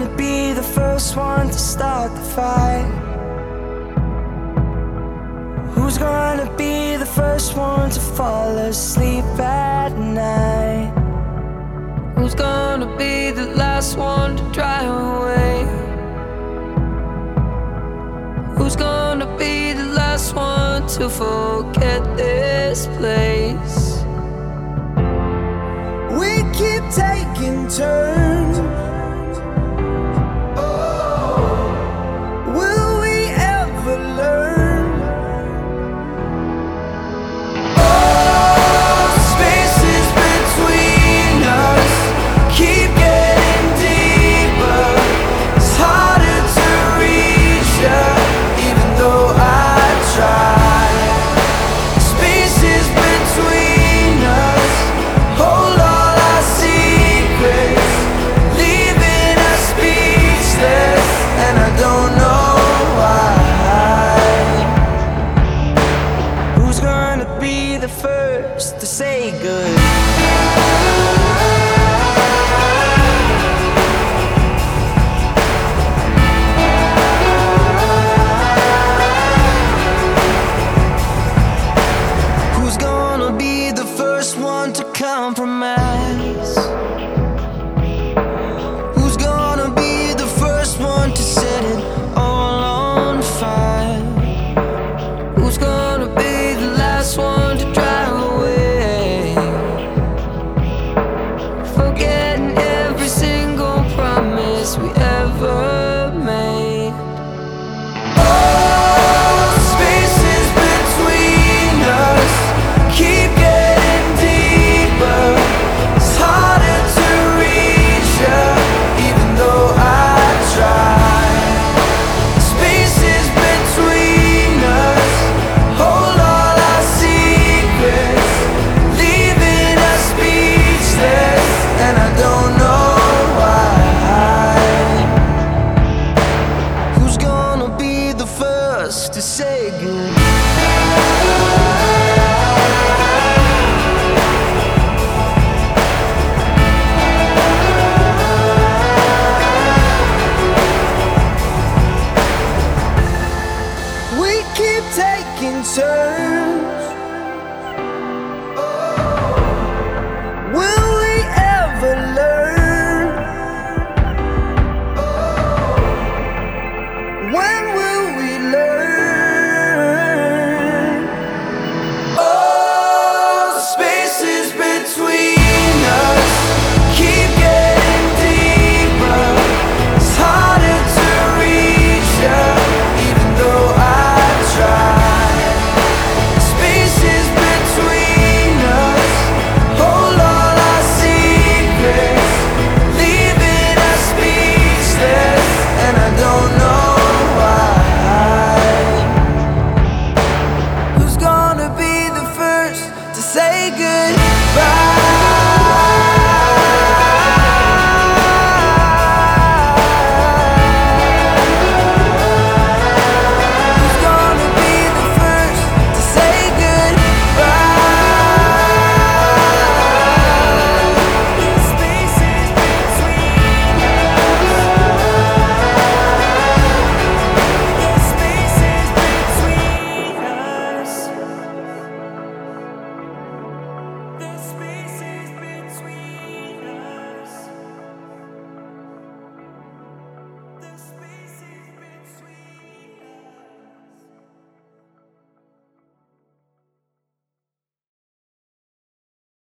gonna be the first one to start the fight? Who's gonna be the first one to fall asleep at night? Who's gonna be the last one to drive away? Who's gonna be the last one to forget this place? lover. us to say goodbye. taking turns